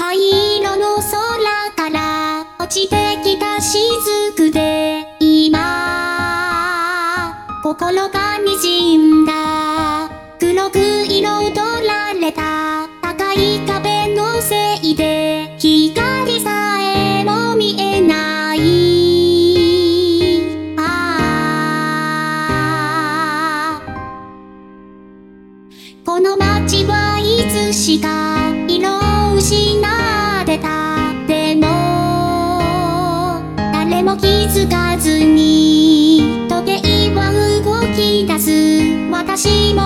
灰色の空から落ちてきた雫で今心がも気づかずに時計は動き出す私も